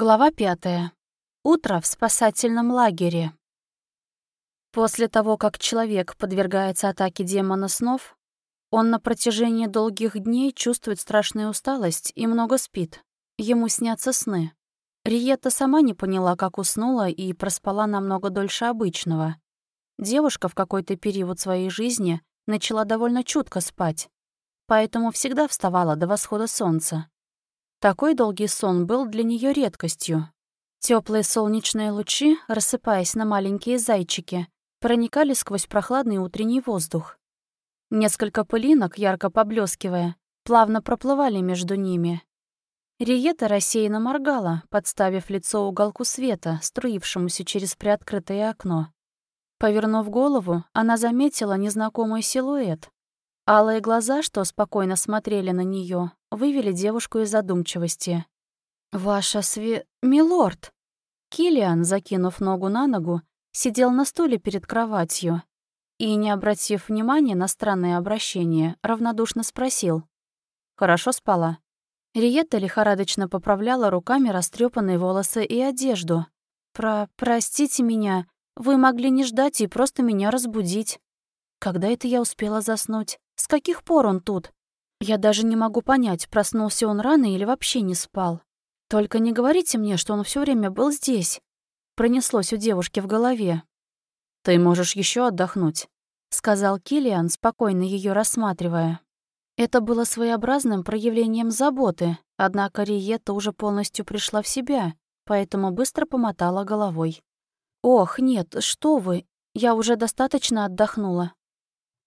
Глава пятая. Утро в спасательном лагере. После того, как человек подвергается атаке демона снов, он на протяжении долгих дней чувствует страшную усталость и много спит. Ему снятся сны. Риетта сама не поняла, как уснула и проспала намного дольше обычного. Девушка в какой-то период своей жизни начала довольно чутко спать, поэтому всегда вставала до восхода солнца. Такой долгий сон был для нее редкостью. Теплые солнечные лучи, рассыпаясь на маленькие зайчики, проникали сквозь прохладный утренний воздух. Несколько пылинок, ярко поблескивая, плавно проплывали между ними. Риета рассеянно моргала, подставив лицо уголку света, струившемуся через приоткрытое окно. Повернув голову, она заметила незнакомый силуэт. Алые глаза, что спокойно смотрели на нее, вывели девушку из задумчивости. «Ваша све... милорд!» Килиан, закинув ногу на ногу, сидел на стуле перед кроватью и, не обратив внимания на странное обращение, равнодушно спросил. «Хорошо спала?» Риетта лихорадочно поправляла руками растрепанные волосы и одежду. «Про... простите меня, вы могли не ждать и просто меня разбудить. Когда это я успела заснуть? С каких пор он тут? Я даже не могу понять, проснулся он рано или вообще не спал. Только не говорите мне, что он все время был здесь. Пронеслось у девушки в голове. Ты можешь еще отдохнуть, сказал Килиан, спокойно ее рассматривая. Это было своеобразным проявлением заботы, однако Риетта уже полностью пришла в себя, поэтому быстро помотала головой. «Ох, нет, что вы, я уже достаточно отдохнула.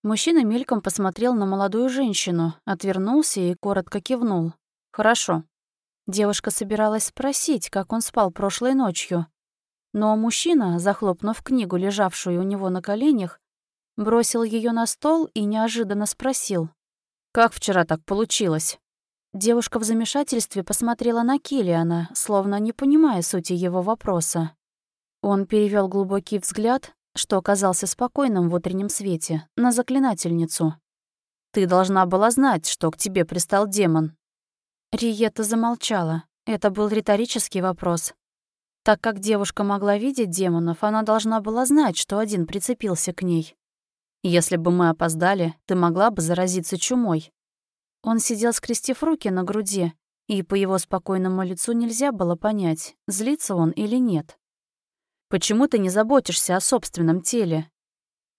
Мужчина мельком посмотрел на молодую женщину, отвернулся и коротко кивнул. «Хорошо». Девушка собиралась спросить, как он спал прошлой ночью. Но мужчина, захлопнув книгу, лежавшую у него на коленях, бросил ее на стол и неожиданно спросил. «Как вчера так получилось?» Девушка в замешательстве посмотрела на Килиана, словно не понимая сути его вопроса. Он перевел глубокий взгляд, что оказался спокойным в утреннем свете, на заклинательницу. «Ты должна была знать, что к тебе пристал демон». Риета замолчала. Это был риторический вопрос. Так как девушка могла видеть демонов, она должна была знать, что один прицепился к ней. «Если бы мы опоздали, ты могла бы заразиться чумой». Он сидел, скрестив руки на груди, и по его спокойному лицу нельзя было понять, злится он или нет. Почему ты не заботишься о собственном теле?»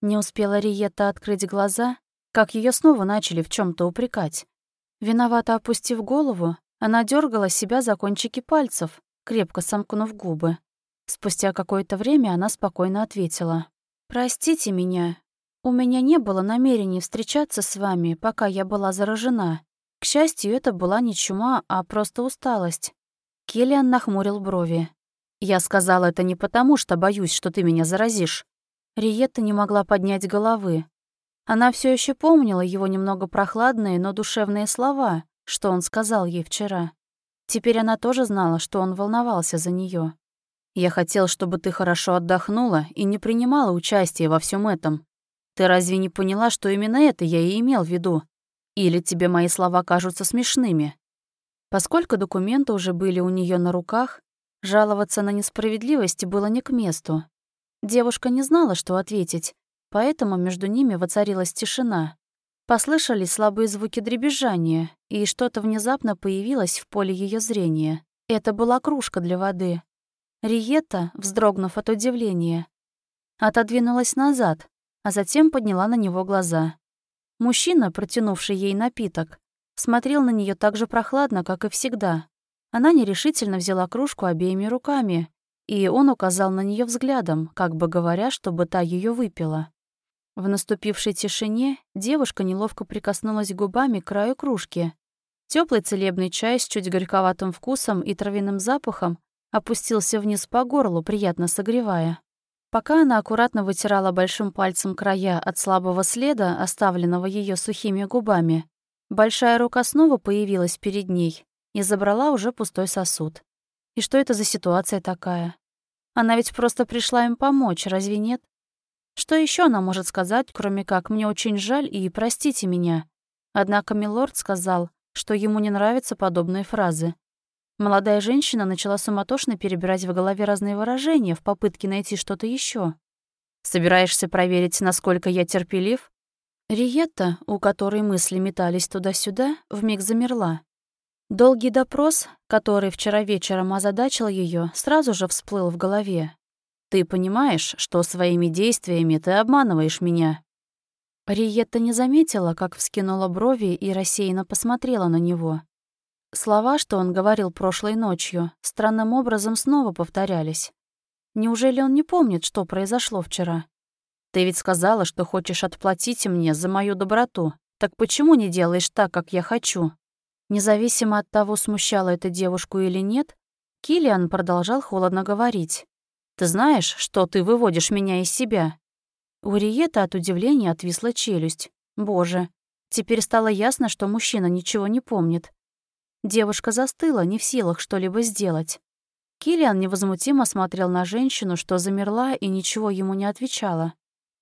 Не успела Риетта открыть глаза, как ее снова начали в чем то упрекать. Виновато опустив голову, она дергала себя за кончики пальцев, крепко сомкнув губы. Спустя какое-то время она спокойно ответила. «Простите меня. У меня не было намерений встречаться с вами, пока я была заражена. К счастью, это была не чума, а просто усталость». Келлиан нахмурил брови. Я сказала это не потому, что боюсь, что ты меня заразишь. Риетта не могла поднять головы. Она все еще помнила его немного прохладные, но душевные слова, что он сказал ей вчера. Теперь она тоже знала, что он волновался за нее. «Я хотел, чтобы ты хорошо отдохнула и не принимала участия во всем этом. Ты разве не поняла, что именно это я и имел в виду? Или тебе мои слова кажутся смешными?» Поскольку документы уже были у нее на руках, Жаловаться на несправедливость было не к месту. Девушка не знала, что ответить, поэтому между ними воцарилась тишина. Послышались слабые звуки дребезжания, и что-то внезапно появилось в поле ее зрения. Это была кружка для воды. Риетта, вздрогнув от удивления, отодвинулась назад, а затем подняла на него глаза. Мужчина, протянувший ей напиток, смотрел на нее так же прохладно, как и всегда, она нерешительно взяла кружку обеими руками, и он указал на нее взглядом, как бы говоря, чтобы та ее выпила. В наступившей тишине девушка неловко прикоснулась губами к краю кружки. Теплый целебный чай с чуть горьковатым вкусом и травяным запахом опустился вниз по горлу, приятно согревая. Пока она аккуратно вытирала большим пальцем края от слабого следа, оставленного ее сухими губами, большая рука снова появилась перед ней и забрала уже пустой сосуд. И что это за ситуация такая? Она ведь просто пришла им помочь, разве нет? Что еще она может сказать, кроме как «мне очень жаль» и «простите меня»? Однако милорд сказал, что ему не нравятся подобные фразы. Молодая женщина начала суматошно перебирать в голове разные выражения в попытке найти что-то еще. «Собираешься проверить, насколько я терпелив?» Риетта, у которой мысли метались туда-сюда, вмиг замерла. Долгий допрос, который вчера вечером озадачил ее, сразу же всплыл в голове. «Ты понимаешь, что своими действиями ты обманываешь меня?» Риетта не заметила, как вскинула брови и рассеянно посмотрела на него. Слова, что он говорил прошлой ночью, странным образом снова повторялись. Неужели он не помнит, что произошло вчера? Ты ведь сказала, что хочешь отплатить мне за мою доброту. Так почему не делаешь так, как я хочу? Независимо от того, смущала это девушку или нет, Килиан продолжал холодно говорить. «Ты знаешь, что ты выводишь меня из себя?» У Риета от удивления отвисла челюсть. «Боже, теперь стало ясно, что мужчина ничего не помнит. Девушка застыла, не в силах что-либо сделать. Килиан невозмутимо смотрел на женщину, что замерла и ничего ему не отвечала.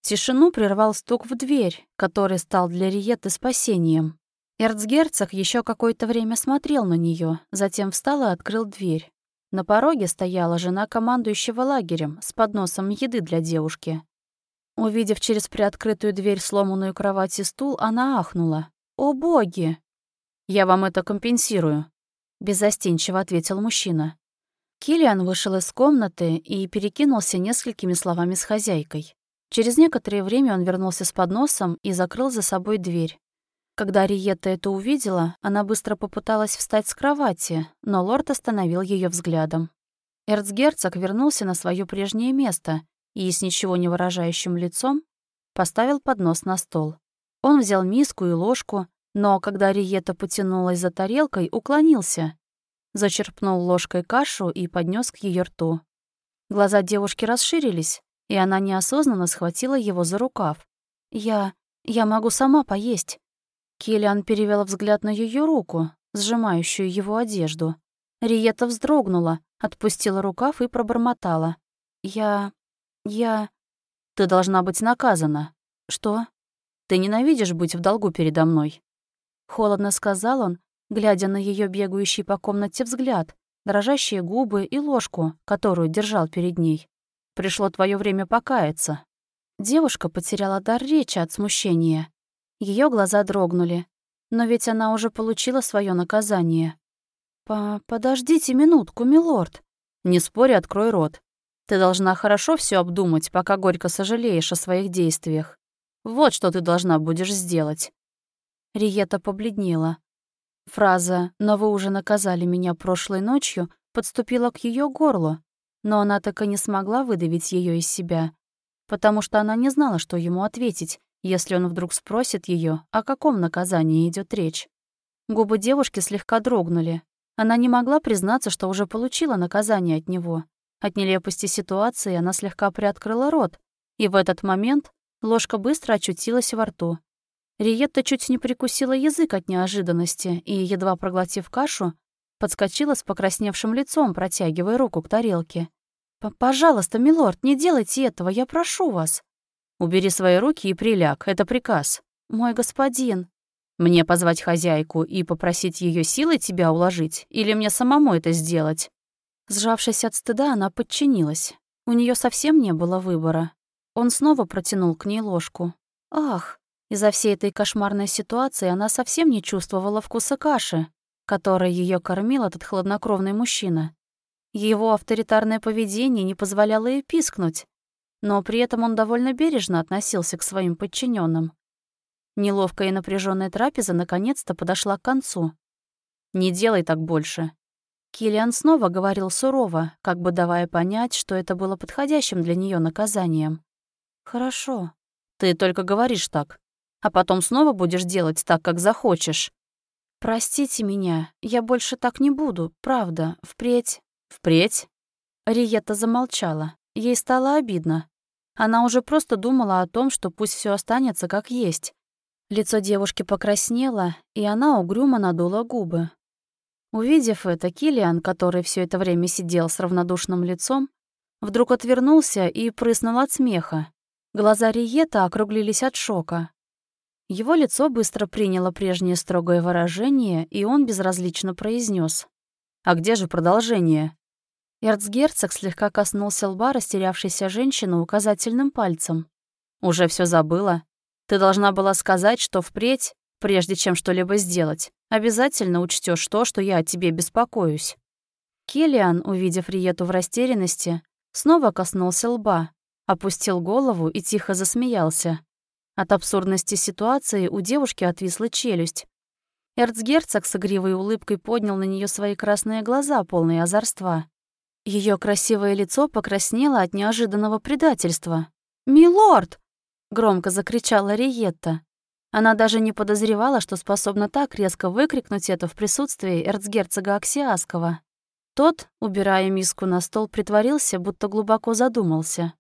Тишину прервал стук в дверь, который стал для Риеты спасением. Эрцгерцог еще какое-то время смотрел на нее, затем встал и открыл дверь. На пороге стояла жена командующего лагерем с подносом еды для девушки. Увидев через приоткрытую дверь сломанную кровать и стул, она ахнула. «О боги!» «Я вам это компенсирую», — беззастенчиво ответил мужчина. Килиан вышел из комнаты и перекинулся несколькими словами с хозяйкой. Через некоторое время он вернулся с подносом и закрыл за собой дверь. Когда Риетта это увидела, она быстро попыталась встать с кровати, но лорд остановил ее взглядом. Эрцгерцог вернулся на свое прежнее место и с ничего не выражающим лицом поставил поднос на стол. Он взял миску и ложку, но когда Риета потянулась за тарелкой, уклонился. Зачерпнул ложкой кашу и поднес к ее рту. Глаза девушки расширились, и она неосознанно схватила его за рукав. «Я... я могу сама поесть». Киллиан перевел взгляд на ее руку, сжимающую его одежду. Риета вздрогнула, отпустила рукав и пробормотала. «Я... я...» «Ты должна быть наказана». «Что?» «Ты ненавидишь быть в долгу передо мной. Холодно сказал он, глядя на ее бегающий по комнате взгляд, дрожащие губы и ложку, которую держал перед ней. Пришло твое время покаяться. Девушка потеряла дар речи от смущения. Ее глаза дрогнули. Но ведь она уже получила свое наказание. По «Подождите минутку, милорд». «Не спорь, открой рот. Ты должна хорошо все обдумать, пока горько сожалеешь о своих действиях. Вот что ты должна будешь сделать. Риета побледнела. Фраза «но вы уже наказали меня прошлой ночью» подступила к ее горлу, но она так и не смогла выдавить ее из себя, потому что она не знала, что ему ответить, если он вдруг спросит ее, о каком наказании идет речь. Губы девушки слегка дрогнули. Она не могла признаться, что уже получила наказание от него. От нелепости ситуации она слегка приоткрыла рот, и в этот момент ложка быстро очутилась во рту. Риетта чуть не прикусила язык от неожиданности и, едва проглотив кашу, подскочила с покрасневшим лицом, протягивая руку к тарелке. «Пожалуйста, милорд, не делайте этого, я прошу вас». «Убери свои руки и приляг, это приказ». «Мой господин». «Мне позвать хозяйку и попросить ее силой тебя уложить, или мне самому это сделать?» Сжавшись от стыда, она подчинилась. У нее совсем не было выбора. Он снова протянул к ней ложку. «Ах!» Из-за всей этой кошмарной ситуации она совсем не чувствовала вкуса каши, которой ее кормил этот хладнокровный мужчина. Его авторитарное поведение не позволяло ей пискнуть, но при этом он довольно бережно относился к своим подчиненным. Неловкая и напряженная трапеза наконец-то подошла к концу. «Не делай так больше». Киллиан снова говорил сурово, как бы давая понять, что это было подходящим для нее наказанием. «Хорошо. Ты только говоришь так а потом снова будешь делать так, как захочешь. Простите меня, я больше так не буду, правда, впредь. Впредь? Риета замолчала. Ей стало обидно. Она уже просто думала о том, что пусть все останется как есть. Лицо девушки покраснело, и она угрюмо надула губы. Увидев это, Килиан, который все это время сидел с равнодушным лицом, вдруг отвернулся и прыснул от смеха. Глаза Риета округлились от шока. Его лицо быстро приняло прежнее строгое выражение, и он безразлично произнес: А где же продолжение?» Эрцгерцог слегка коснулся лба растерявшейся женщины указательным пальцем. «Уже все забыла? Ты должна была сказать, что впредь, прежде чем что-либо сделать, обязательно учтешь то, что я о тебе беспокоюсь». Киллиан, увидев Риету в растерянности, снова коснулся лба, опустил голову и тихо засмеялся. От абсурдности ситуации у девушки отвисла челюсть. Эрцгерцог с игривой улыбкой поднял на нее свои красные глаза, полные озорства. Ее красивое лицо покраснело от неожиданного предательства. «Милорд!» — громко закричала Риетта. Она даже не подозревала, что способна так резко выкрикнуть это в присутствии эрцгерцога Аксиаского. Тот, убирая миску на стол, притворился, будто глубоко задумался.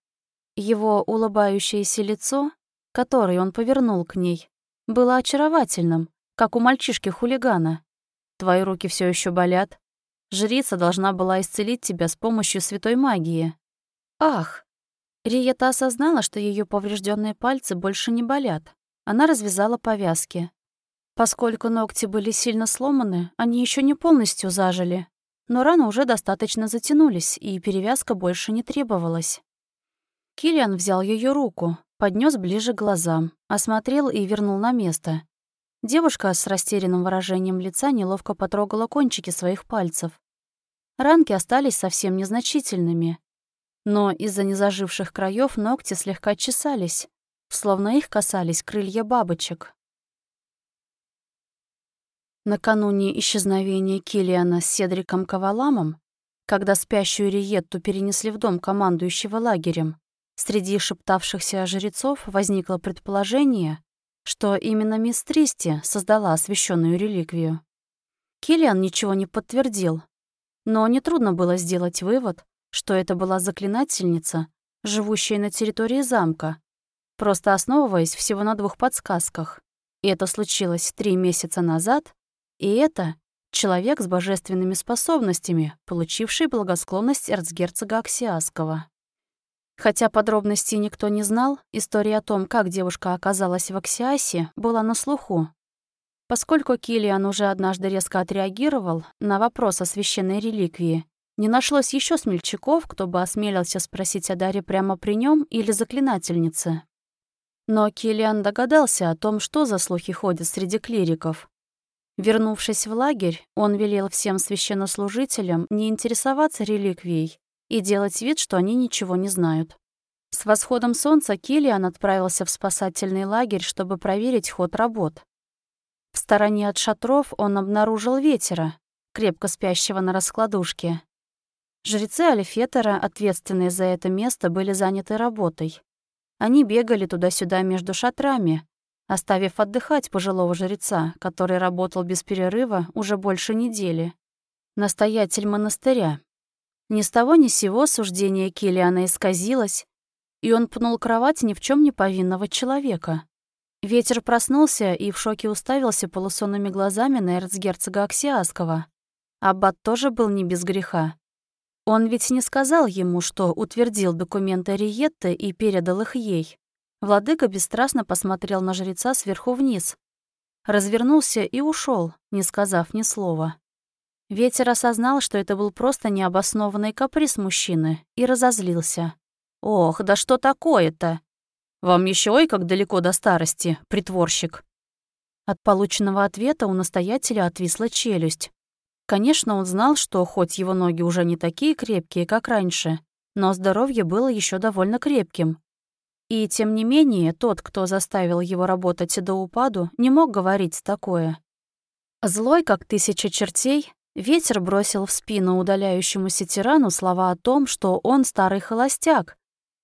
Его улыбающееся лицо, которое он повернул к ней, было очаровательным, как у мальчишки-хулигана. Твои руки все еще болят. Жрица должна была исцелить тебя с помощью святой магии. Ах! Риета осознала, что ее поврежденные пальцы больше не болят. Она развязала повязки. Поскольку ногти были сильно сломаны, они еще не полностью зажили но раны уже достаточно затянулись, и перевязка больше не требовалась. Киллиан взял ее руку, поднес ближе к глазам, осмотрел и вернул на место. Девушка с растерянным выражением лица неловко потрогала кончики своих пальцев. Ранки остались совсем незначительными, но из-за незаживших краев ногти слегка чесались, словно их касались крылья бабочек. Накануне исчезновения Килиана с Седриком Каваламом, когда спящую Риетту перенесли в дом командующего лагерем, среди шептавшихся жрецов возникло предположение, что именно мисс Тристи создала освященную реликвию. Килиан ничего не подтвердил, но нетрудно было сделать вывод, что это была заклинательница, живущая на территории замка, просто основываясь всего на двух подсказках. И это случилось три месяца назад и это человек с божественными способностями, получивший благосклонность эрцгерцога Аксиаского. Хотя подробностей никто не знал, история о том, как девушка оказалась в Аксиасе, была на слуху. Поскольку Килиан уже однажды резко отреагировал на вопрос о священной реликвии, не нашлось еще смельчаков, кто бы осмелился спросить о даре прямо при нем или заклинательнице. Но Килиан догадался о том, что за слухи ходят среди клириков, Вернувшись в лагерь, он велел всем священнослужителям не интересоваться реликвией и делать вид, что они ничего не знают. С восходом солнца Килиан отправился в спасательный лагерь, чтобы проверить ход работ. В стороне от шатров он обнаружил ветера, крепко спящего на раскладушке. Жрецы Алифетера, ответственные за это место, были заняты работой. Они бегали туда-сюда между шатрами, оставив отдыхать пожилого жреца, который работал без перерыва уже больше недели. Настоятель монастыря. Ни с того ни сего суждение Килиана исказилось, и он пнул кровать ни в чем не повинного человека. Ветер проснулся и в шоке уставился полусонными глазами на эрцгерцога Аксиаского. Аббат тоже был не без греха. Он ведь не сказал ему, что утвердил документы Риетты и передал их ей. Владыка бесстрастно посмотрел на жреца сверху вниз, развернулся и ушел, не сказав ни слова. Ветер осознал, что это был просто необоснованный каприз мужчины, и разозлился. «Ох, да что такое-то? Вам еще ой как далеко до старости, притворщик!» От полученного ответа у настоятеля отвисла челюсть. Конечно, он знал, что хоть его ноги уже не такие крепкие, как раньше, но здоровье было еще довольно крепким, и тем не менее, тот, кто заставил его работать до упаду, не мог говорить такое. Злой, как тысяча чертей, ветер бросил в спину удаляющемуся тирану слова о том, что он старый холостяк,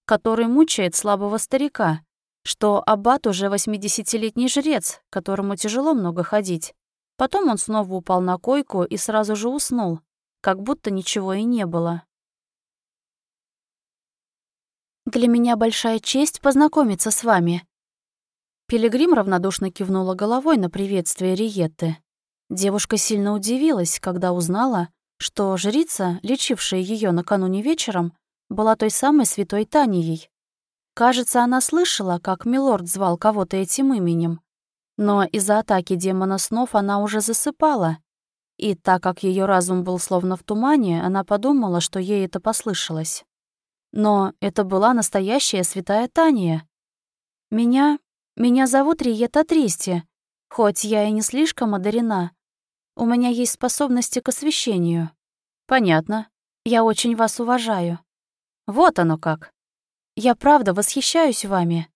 который мучает слабого старика, что аббат уже восьмидесятилетний жрец, которому тяжело много ходить. Потом он снова упал на койку и сразу же уснул, как будто ничего и не было. Для меня большая честь познакомиться с вами». Пилигрим равнодушно кивнула головой на приветствие Риетты. Девушка сильно удивилась, когда узнала, что жрица, лечившая ее накануне вечером, была той самой святой Танией. Кажется, она слышала, как Милорд звал кого-то этим именем. Но из-за атаки демона снов она уже засыпала. И так как ее разум был словно в тумане, она подумала, что ей это послышалось. Но это была настоящая святая Таня. Меня... меня зовут Риета Тристи, хоть я и не слишком одарена. У меня есть способности к освещению. Понятно. Я очень вас уважаю. Вот оно как. Я правда восхищаюсь вами.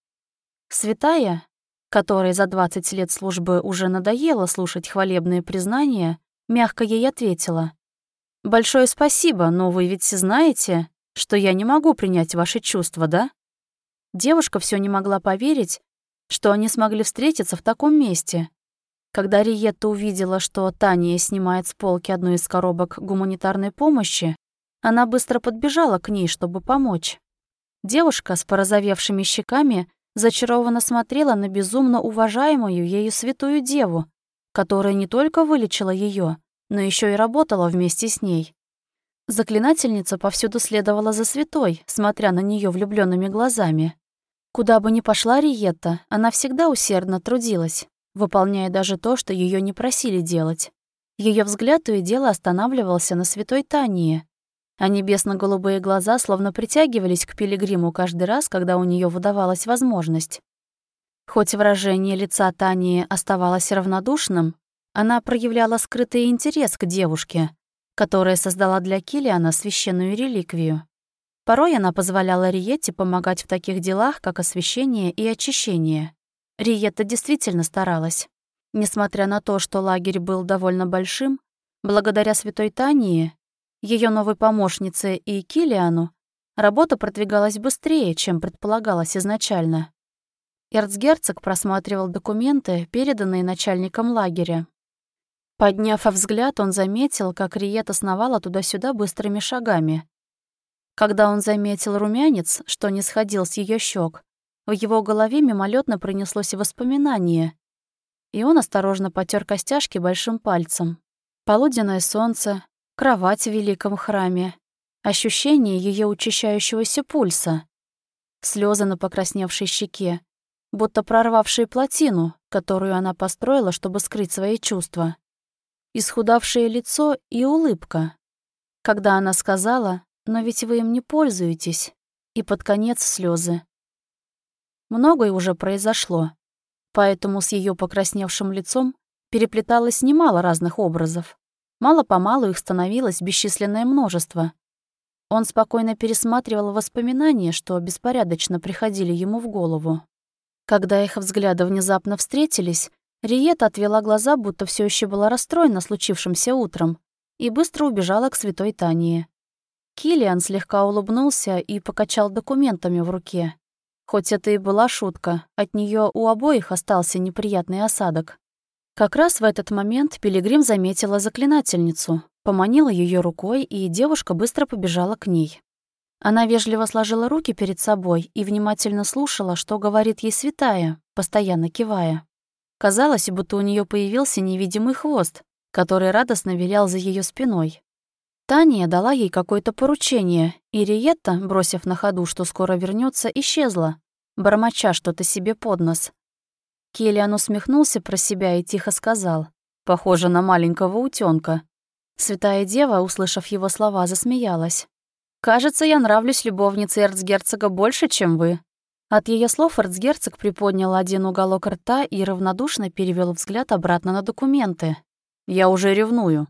Святая, которой за 20 лет службы уже надоело слушать хвалебные признания, мягко ей ответила. «Большое спасибо, но вы ведь знаете, что я не могу принять ваши чувства, да?» Девушка все не могла поверить, что они смогли встретиться в таком месте. Когда Риетта увидела, что Таня снимает с полки одну из коробок гуманитарной помощи, она быстро подбежала к ней, чтобы помочь. Девушка с порозовевшими щеками зачарованно смотрела на безумно уважаемую ею святую деву, которая не только вылечила ее, но еще и работала вместе с ней. Заклинательница повсюду следовала за святой, смотря на нее влюбленными глазами. Куда бы ни пошла Риетта, она всегда усердно трудилась, выполняя даже то, что ее не просили делать. Ее взгляд то и дело останавливался на святой Тании, а небесно-голубые глаза словно притягивались к пилигриму каждый раз, когда у нее выдавалась возможность. Хоть выражение лица Тани оставалось равнодушным, она проявляла скрытый интерес к девушке, которая создала для Килиана священную реликвию. Порой она позволяла Риетте помогать в таких делах, как освещение и очищение. Риетта действительно старалась. Несмотря на то, что лагерь был довольно большим, благодаря святой Тании ее новой помощнице и Килиану, работа продвигалась быстрее, чем предполагалось изначально. Эрцгерцог просматривал документы, переданные начальником лагеря. Подняв взгляд, он заметил, как Риет основала туда-сюда быстрыми шагами. Когда он заметил румянец, что не сходил с ее щек, в его голове мимолетно пронеслось воспоминание, и он осторожно потер костяшки большим пальцем. Полуденное солнце, кровать в великом храме, ощущение ее учащающегося пульса, слезы на покрасневшей щеке, будто прорвавшие плотину, которую она построила, чтобы скрыть свои чувства, исхудавшее лицо и улыбка, когда она сказала «но ведь вы им не пользуетесь», и под конец слезы. Многое уже произошло, поэтому с ее покрасневшим лицом переплеталось немало разных образов. Мало-помалу их становилось бесчисленное множество. Он спокойно пересматривал воспоминания, что беспорядочно приходили ему в голову. Когда их взгляды внезапно встретились, Риета отвела глаза, будто все еще была расстроена случившимся утром, и быстро убежала к святой Тании. Килиан слегка улыбнулся и покачал документами в руке. Хоть это и была шутка, от нее у обоих остался неприятный осадок. Как раз в этот момент Пилигрим заметила заклинательницу, поманила ее рукой, и девушка быстро побежала к ней. Она вежливо сложила руки перед собой и внимательно слушала, что говорит ей святая, постоянно кивая. Казалось, будто у нее появился невидимый хвост, который радостно вилял за ее спиной. Таня дала ей какое-то поручение, и Риетта, бросив на ходу, что скоро вернется, исчезла, бормоча что-то себе под нос, Киллиан усмехнулся про себя и тихо сказал. «Похоже на маленького утёнка». Святая Дева, услышав его слова, засмеялась. «Кажется, я нравлюсь любовнице эрцгерцога больше, чем вы». От ее слов эрцгерцог приподнял один уголок рта и равнодушно перевел взгляд обратно на документы. «Я уже ревную».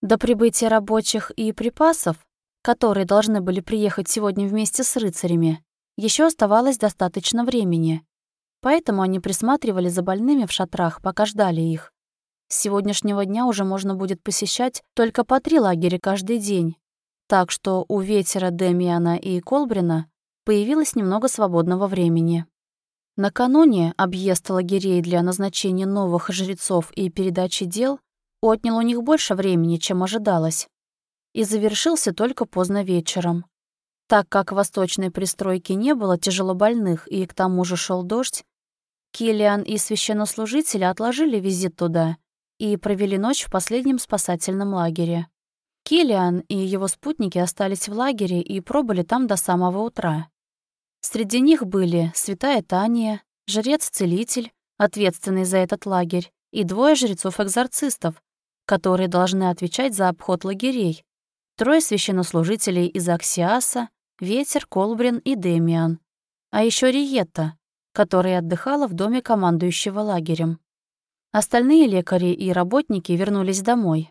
До прибытия рабочих и припасов, которые должны были приехать сегодня вместе с рыцарями, еще оставалось достаточно времени. Поэтому они присматривали за больными в шатрах, пока ждали их. С сегодняшнего дня уже можно будет посещать только по три лагеря каждый день. Так что у Ветера, Демиана и Колбрина появилось немного свободного времени. Накануне объезд лагерей для назначения новых жрецов и передачи дел отнял у них больше времени, чем ожидалось, и завершился только поздно вечером. Так как в восточной пристройке не было тяжелобольных и к тому же шел дождь, Килиан и священнослужители отложили визит туда и провели ночь в последнем спасательном лагере. Килиан и его спутники остались в лагере и пробыли там до самого утра. Среди них были святая Тания, жрец-целитель, ответственный за этот лагерь, и двое жрецов-экзорцистов, которые должны отвечать за обход лагерей, трое священнослужителей из Аксиаса, Ветер, Колбрин и Демиан, а еще Риетта, которая отдыхала в доме командующего лагерем. Остальные лекари и работники вернулись домой.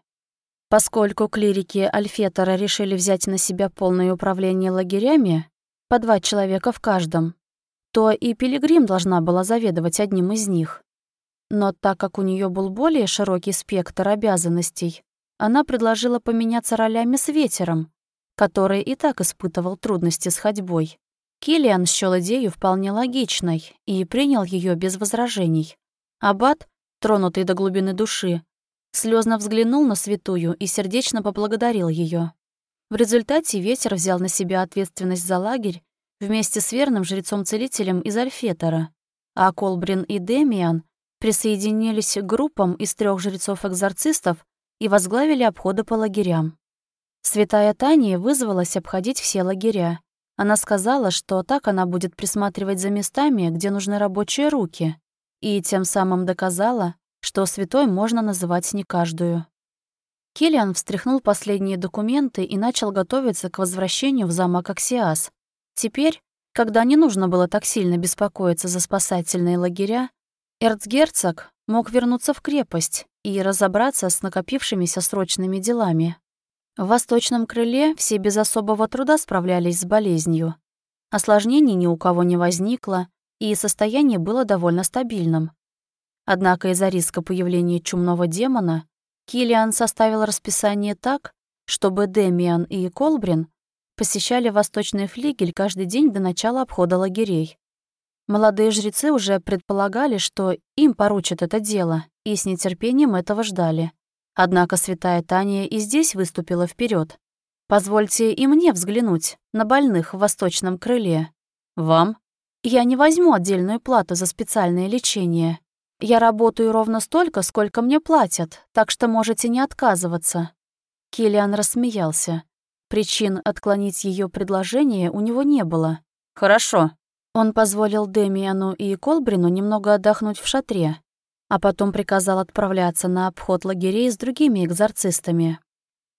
Поскольку клирики Альфетора решили взять на себя полное управление лагерями, по два человека в каждом, то и Пилигрим должна была заведовать одним из них. Но так как у нее был более широкий спектр обязанностей, она предложила поменяться ролями с ветером, который и так испытывал трудности с ходьбой. Киллиан счёл идею вполне логичной и принял ее без возражений. Аббат, тронутый до глубины души, слезно взглянул на святую и сердечно поблагодарил ее. В результате ветер взял на себя ответственность за лагерь вместе с верным жрецом-целителем из Альфетора, а Колбрин и Демиан присоединились к группам из трех жрецов-экзорцистов и возглавили обходы по лагерям. Святая Таня вызвалась обходить все лагеря, она сказала, что так она будет присматривать за местами, где нужны рабочие руки, и тем самым доказала, что святой можно называть не каждую. Киллиан встряхнул последние документы и начал готовиться к возвращению в замок Аксиас. Теперь, когда не нужно было так сильно беспокоиться за спасательные лагеря, эрцгерцог мог вернуться в крепость и разобраться с накопившимися срочными делами. В восточном крыле все без особого труда справлялись с болезнью. Осложнений ни у кого не возникло, и состояние было довольно стабильным. Однако из-за риска появления чумного демона Килиан составил расписание так, чтобы Демиан и Колбрин посещали восточный флигель каждый день до начала обхода лагерей. Молодые жрецы уже предполагали, что им поручат это дело, и с нетерпением этого ждали. Однако святая Таня и здесь выступила вперед. «Позвольте и мне взглянуть на больных в восточном крыле. Вам? Я не возьму отдельную плату за специальное лечение. Я работаю ровно столько, сколько мне платят, так что можете не отказываться». Киллиан рассмеялся. Причин отклонить ее предложение у него не было. «Хорошо». Он позволил Демиану и Колбрину немного отдохнуть в шатре, а потом приказал отправляться на обход лагерей с другими экзорцистами.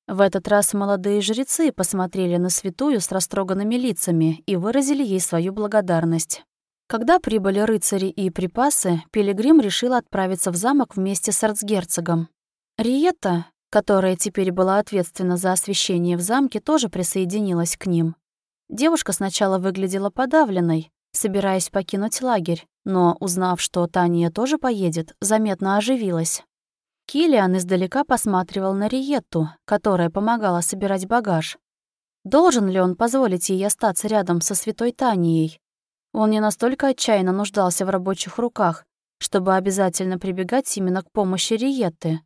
В этот раз молодые жрецы посмотрели на святую с растроганными лицами и выразили ей свою благодарность. Когда прибыли рыцари и припасы, Пилигрим решил отправиться в замок вместе с арцгерцогом. Риетта, которая теперь была ответственна за освещение в замке, тоже присоединилась к ним. Девушка сначала выглядела подавленной, собираясь покинуть лагерь, но, узнав, что Таня тоже поедет, заметно оживилась. Килиан издалека посматривал на Риетту, которая помогала собирать багаж. Должен ли он позволить ей остаться рядом со святой Танией? Он не настолько отчаянно нуждался в рабочих руках, чтобы обязательно прибегать именно к помощи Риетты.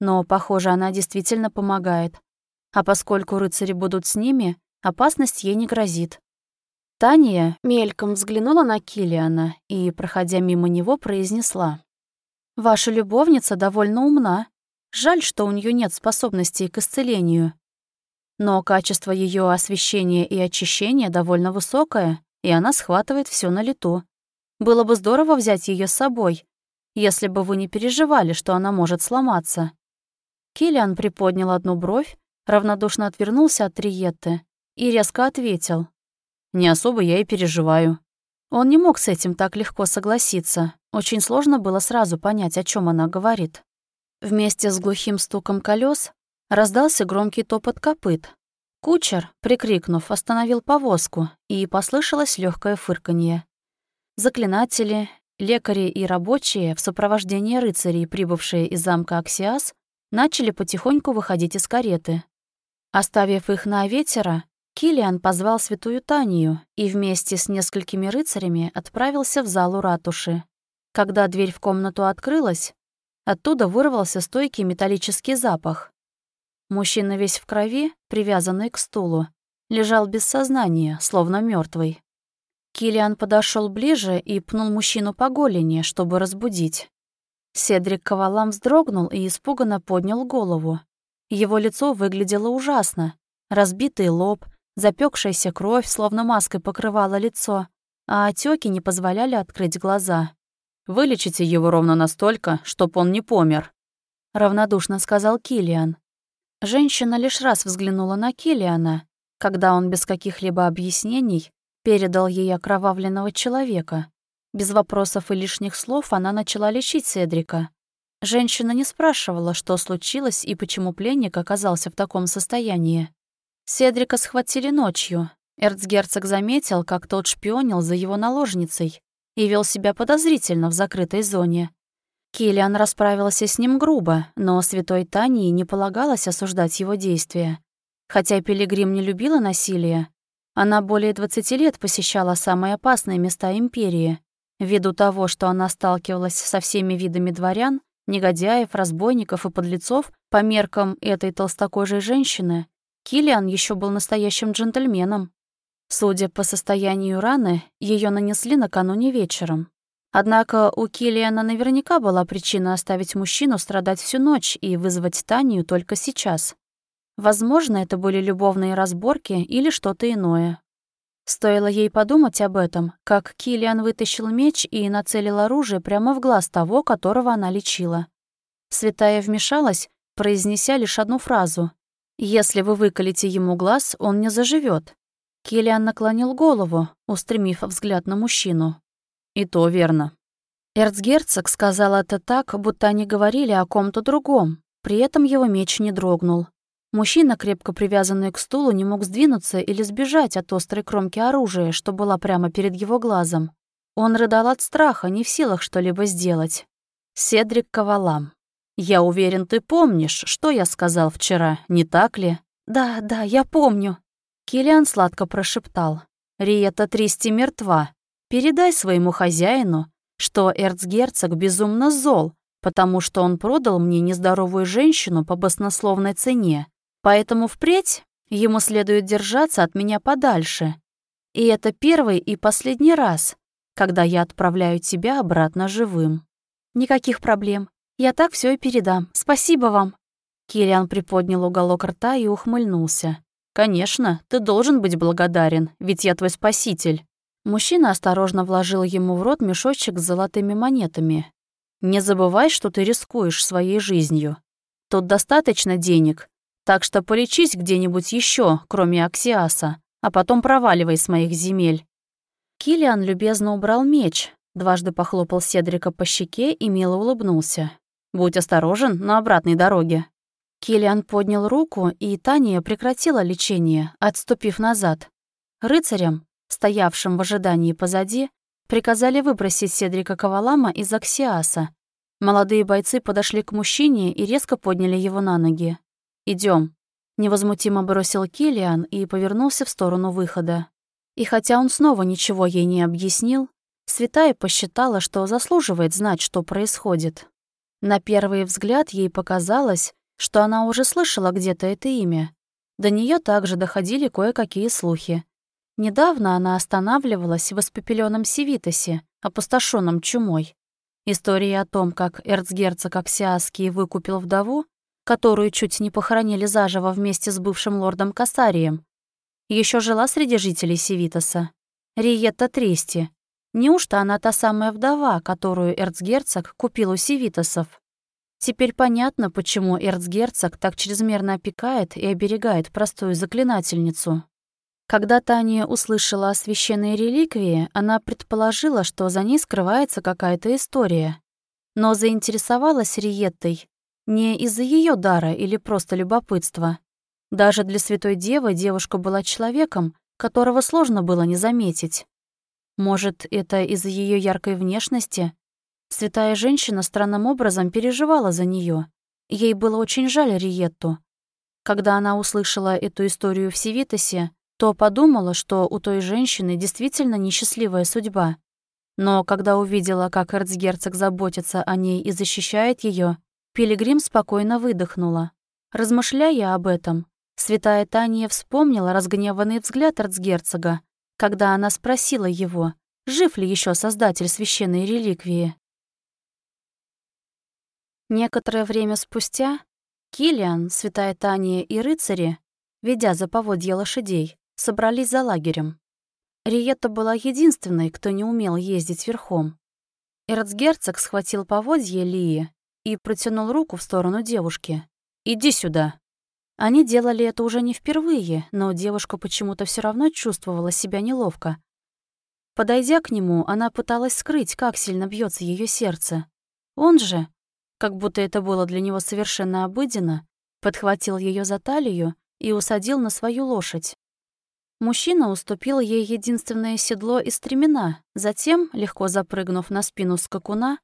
Но, похоже, она действительно помогает. А поскольку рыцари будут с ними, опасность ей не грозит. Таня мельком взглянула на Килиана и, проходя мимо него, произнесла. «Ваша любовница довольно умна. Жаль, что у нее нет способностей к исцелению. Но качество ее освещения и очищения довольно высокое, и она схватывает все на лету. Было бы здорово взять ее с собой, если бы вы не переживали, что она может сломаться». Килиан приподнял одну бровь, равнодушно отвернулся от Триетты и резко ответил. Не особо я и переживаю. Он не мог с этим так легко согласиться. Очень сложно было сразу понять, о чем она говорит. Вместе с глухим стуком колес раздался громкий топот копыт. Кучер, прикрикнув, остановил повозку, и послышалось легкое фырканье. Заклинатели, лекари и рабочие в сопровождении рыцарей, прибывшие из замка Аксиас, начали потихоньку выходить из кареты. Оставив их на ветера, Килиан позвал святую Танию и вместе с несколькими рыцарями отправился в залу ратуши. Когда дверь в комнату открылась, оттуда вырвался стойкий металлический запах. Мужчина весь в крови, привязанный к стулу, лежал без сознания, словно мертвый. Килиан подошел ближе и пнул мужчину по голени, чтобы разбудить. Седрик Ковалам вздрогнул и испуганно поднял голову. Его лицо выглядело ужасно. Разбитый лоб, Запекшаяся кровь словно маской покрывала лицо, а отеки не позволяли открыть глаза. «Вылечите его ровно настолько, чтоб он не помер», равнодушно сказал Килиан. Женщина лишь раз взглянула на Килиана, когда он без каких-либо объяснений передал ей окровавленного человека. Без вопросов и лишних слов она начала лечить Седрика. Женщина не спрашивала, что случилось и почему пленник оказался в таком состоянии. Седрика схватили ночью. Эрцгерцог заметил, как тот шпионил за его наложницей и вел себя подозрительно в закрытой зоне. Киллиан расправился с ним грубо, но святой Тании не полагалось осуждать его действия. Хотя Пилигрим не любила насилие, она более 20 лет посещала самые опасные места Империи. Ввиду того, что она сталкивалась со всеми видами дворян, негодяев, разбойников и подлецов, по меркам этой толстокожей женщины, Киллиан еще был настоящим джентльменом. Судя по состоянию раны, ее нанесли накануне вечером. Однако у Киллиана наверняка была причина оставить мужчину страдать всю ночь и вызвать Танию только сейчас. Возможно, это были любовные разборки или что-то иное. Стоило ей подумать об этом, как Киллиан вытащил меч и нацелил оружие прямо в глаз того, которого она лечила. Святая вмешалась, произнеся лишь одну фразу. «Если вы выколите ему глаз, он не заживет. Киллиан наклонил голову, устремив взгляд на мужчину. «И то верно». Эрцгерцог сказал это так, будто они говорили о ком-то другом. При этом его меч не дрогнул. Мужчина, крепко привязанный к стулу, не мог сдвинуться или сбежать от острой кромки оружия, что была прямо перед его глазом. Он рыдал от страха, не в силах что-либо сделать. Седрик Ковалам. «Я уверен, ты помнишь, что я сказал вчера, не так ли?» «Да, да, я помню». Килиан сладко прошептал. «Риета Тристи мертва. Передай своему хозяину, что эрцгерцог безумно зол, потому что он продал мне нездоровую женщину по баснословной цене. Поэтому впредь ему следует держаться от меня подальше. И это первый и последний раз, когда я отправляю тебя обратно живым. Никаких проблем. Я так все и передам. Спасибо вам. Кириан приподнял уголок рта и ухмыльнулся. «Конечно, ты должен быть благодарен, ведь я твой спаситель». Мужчина осторожно вложил ему в рот мешочек с золотыми монетами. «Не забывай, что ты рискуешь своей жизнью. Тут достаточно денег, так что полечись где-нибудь еще, кроме Аксиаса, а потом проваливай с моих земель». Килиан любезно убрал меч, дважды похлопал Седрика по щеке и мило улыбнулся. «Будь осторожен на обратной дороге». Килиан поднял руку, и Таня прекратила лечение, отступив назад. Рыцарям, стоявшим в ожидании позади, приказали выбросить Седрика Кавалама из Аксиаса. Молодые бойцы подошли к мужчине и резко подняли его на ноги. Идем, невозмутимо бросил Килиан и повернулся в сторону выхода. И хотя он снова ничего ей не объяснил, Святая посчитала, что заслуживает знать, что происходит. На первый взгляд ей показалось, что она уже слышала где-то это имя. До нее также доходили кое-какие слухи. Недавно она останавливалась в испепеленном Севитосе, опустошенном чумой. История о том, как эрцгерцог Аксиаский выкупил вдову, которую чуть не похоронили заживо вместе с бывшим лордом Касарием, еще жила среди жителей Севитоса. Риетта Трести. Неужто она та самая вдова, которую эрцгерцог купил у Севитосов? Теперь понятно, почему эрцгерцог так чрезмерно опекает и оберегает простую заклинательницу. Когда Таня услышала о священной реликвии, она предположила, что за ней скрывается какая-то история. Но заинтересовалась Риеттой не из-за ее дара или просто любопытства. Даже для святой девы девушка была человеком, которого сложно было не заметить. Может, это из-за ее яркой внешности? Святая женщина странным образом переживала за нее. Ей было очень жаль Риетту. Когда она услышала эту историю в Севитосе, то подумала, что у той женщины действительно несчастливая судьба. Но когда увидела, как эрцгерцог заботится о ней и защищает ее, Пилигрим спокойно выдохнула. Размышляя об этом, святая Таня вспомнила разгневанный взгляд арцгерцога, когда она спросила его, жив ли еще создатель священной реликвии. Некоторое время спустя Килиан, святая Таня и рыцари, ведя за поводья лошадей, собрались за лагерем. Риетта была единственной, кто не умел ездить верхом. Эрцгерцог схватил поводье Лии и протянул руку в сторону девушки. «Иди сюда». Они делали это уже не впервые, но девушка почему-то все равно чувствовала себя неловко. Подойдя к нему, она пыталась скрыть, как сильно бьется ее сердце. Он же, как будто это было для него совершенно обыденно, подхватил ее за талию и усадил на свою лошадь. Мужчина уступил ей единственное седло и стремена, затем, легко запрыгнув на спину скакуна,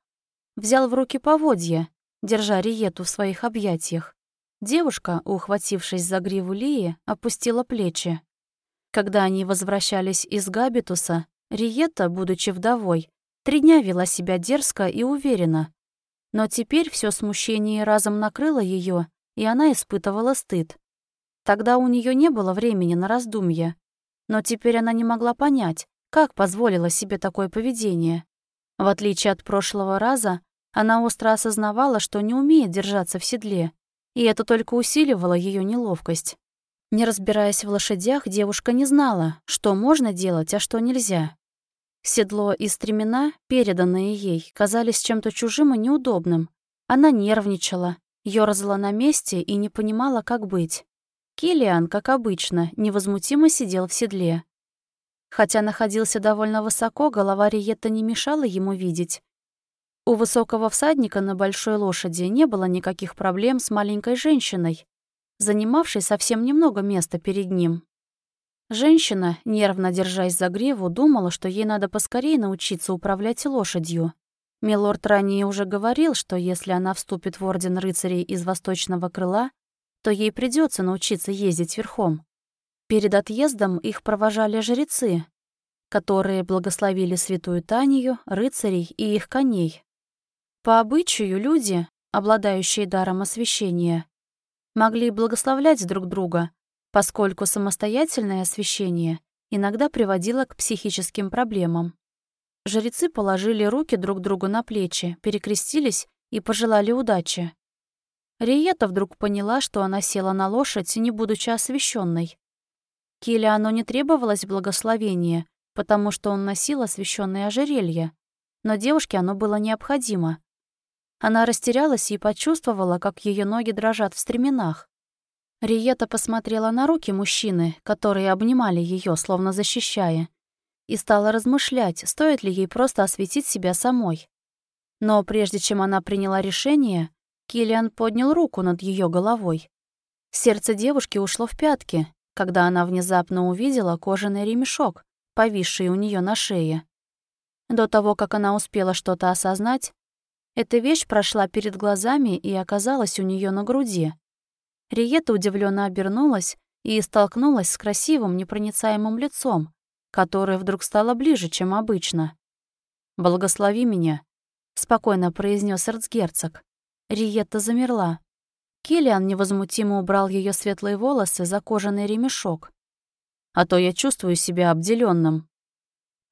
взял в руки поводья, держа Риету в своих объятиях. Девушка, ухватившись за гриву Лии, опустила плечи. Когда они возвращались из Габитуса, Риета, будучи вдовой, три дня вела себя дерзко и уверенно. Но теперь все смущение разом накрыло ее, и она испытывала стыд. Тогда у нее не было времени на раздумья. Но теперь она не могла понять, как позволила себе такое поведение. В отличие от прошлого раза, она остро осознавала, что не умеет держаться в седле, и это только усиливало ее неловкость. Не разбираясь в лошадях, девушка не знала, что можно делать, а что нельзя. Седло и стремена, переданные ей, казались чем-то чужим и неудобным. Она нервничала, ёрзала на месте и не понимала, как быть. Килиан, как обычно, невозмутимо сидел в седле. Хотя находился довольно высоко, голова Риетта не мешала ему видеть. У высокого всадника на большой лошади не было никаких проблем с маленькой женщиной, занимавшей совсем немного места перед ним. Женщина, нервно держась за гриву, думала, что ей надо поскорее научиться управлять лошадью. Милорд ранее уже говорил, что если она вступит в Орден рыцарей из Восточного крыла, то ей придется научиться ездить верхом. Перед отъездом их провожали жрецы, которые благословили святую Танию, рыцарей и их коней. По обычаю люди, обладающие даром освящения, могли благословлять друг друга, поскольку самостоятельное освящение иногда приводило к психическим проблемам. Жрецы положили руки друг другу на плечи, перекрестились и пожелали удачи. Риета вдруг поняла, что она села на лошадь, не будучи освященной. Килиану не требовалось благословения, потому что он носил освященное ожерелье, но девушке оно было необходимо. Она растерялась и почувствовала, как ее ноги дрожат в стременах. Риета посмотрела на руки мужчины, которые обнимали ее, словно защищая, и стала размышлять, стоит ли ей просто осветить себя самой. Но прежде чем она приняла решение, Килиан поднял руку над ее головой. Сердце девушки ушло в пятки, когда она внезапно увидела кожаный ремешок, повисший у нее на шее. До того, как она успела что-то осознать, эта вещь прошла перед глазами и оказалась у нее на груди. Риета удивленно обернулась и столкнулась с красивым, непроницаемым лицом, которое вдруг стало ближе, чем обычно. «Благослови меня», — спокойно произнес эрцгерцог. Риетта замерла. Киллиан невозмутимо убрал ее светлые волосы за кожаный ремешок. «А то я чувствую себя обделенным.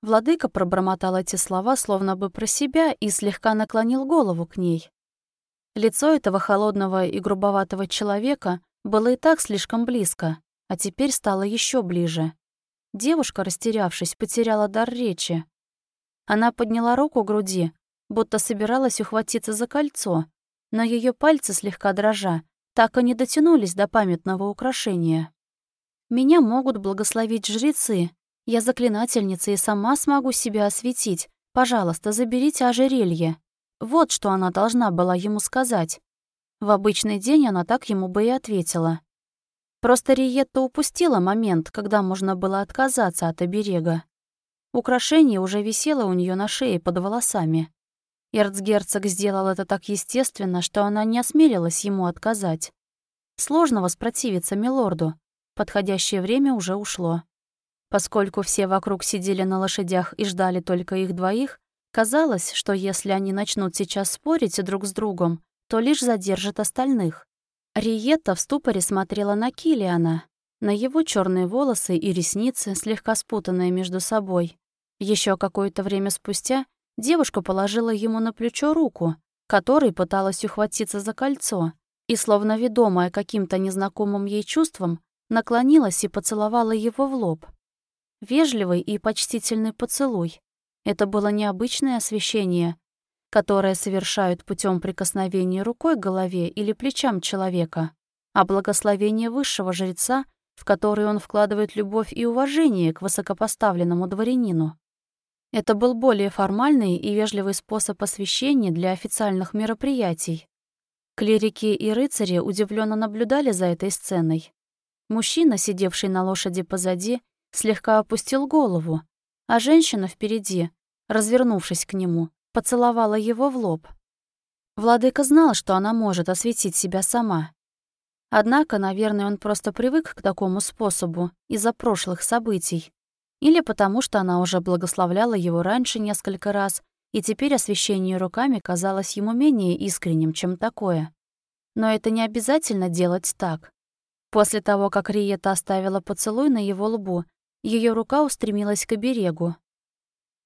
Владыка пробормотал эти слова словно бы про себя и слегка наклонил голову к ней. Лицо этого холодного и грубоватого человека было и так слишком близко, а теперь стало еще ближе. Девушка, растерявшись, потеряла дар речи. Она подняла руку к груди, будто собиралась ухватиться за кольцо, но ее пальцы, слегка дрожа, так и не дотянулись до памятного украшения. «Меня могут благословить жрецы. Я заклинательница и сама смогу себя осветить. Пожалуйста, заберите ожерелье». Вот что она должна была ему сказать. В обычный день она так ему бы и ответила. Просто Риетта упустила момент, когда можно было отказаться от оберега. Украшение уже висело у нее на шее под волосами. Эрцгерцог сделал это так естественно, что она не осмелилась ему отказать. Сложно воспротивиться милорду. Подходящее время уже ушло. Поскольку все вокруг сидели на лошадях и ждали только их двоих, казалось, что если они начнут сейчас спорить друг с другом, то лишь задержат остальных. Риетта в ступоре смотрела на Килиана, на его черные волосы и ресницы, слегка спутанные между собой. Еще какое-то время спустя Девушка положила ему на плечо руку, которой пыталась ухватиться за кольцо, и, словно ведомая каким-то незнакомым ей чувством, наклонилась и поцеловала его в лоб. Вежливый и почтительный поцелуй. Это было необычное освещение. которые совершают путем прикосновения рукой к голове или плечам человека, а благословение высшего жреца, в который он вкладывает любовь и уважение к высокопоставленному дворянину. Это был более формальный и вежливый способ освящения для официальных мероприятий. Клирики и рыцари удивленно наблюдали за этой сценой. Мужчина, сидевший на лошади позади, слегка опустил голову, а женщина впереди, развернувшись к нему, поцеловала его в лоб. Владыка знал, что она может осветить себя сама. Однако, наверное, он просто привык к такому способу из-за прошлых событий. Или потому, что она уже благословляла его раньше несколько раз, и теперь освещение руками казалось ему менее искренним, чем такое. Но это не обязательно делать так. После того, как Риета оставила поцелуй на его лбу, ее рука устремилась к оберегу.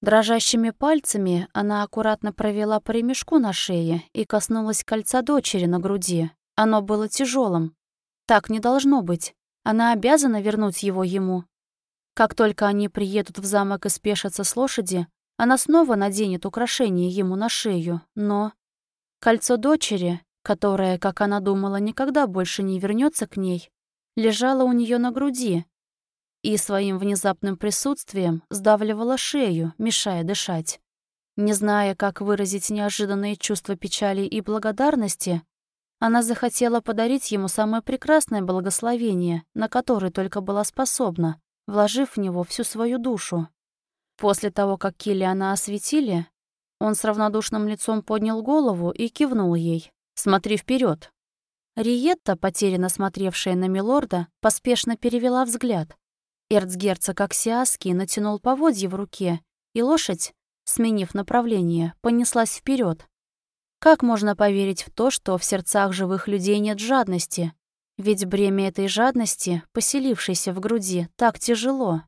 Дрожащими пальцами она аккуратно провела по ремешку на шее и коснулась кольца дочери на груди. Оно было тяжелым. Так не должно быть. Она обязана вернуть его ему. Как только они приедут в замок и спешатся с лошади, она снова наденет украшение ему на шею, но... Кольцо дочери, которое, как она думала, никогда больше не вернется к ней, лежала у нее на груди и своим внезапным присутствием сдавливала шею, мешая дышать. Не зная, как выразить неожиданные чувства печали и благодарности, она захотела подарить ему самое прекрасное благословение, на которое только была способна, вложив в него всю свою душу. После того, как Киллиана осветили, он с равнодушным лицом поднял голову и кивнул ей. «Смотри вперед. Риетта, потерянно смотревшая на Милорда, поспешно перевела взгляд. Эрцгерцог Аксиаский натянул поводья в руке, и лошадь, сменив направление, понеслась вперед. Как можно поверить в то, что в сердцах живых людей нет жадности? Ведь бремя этой жадности, поселившейся в груди, так тяжело.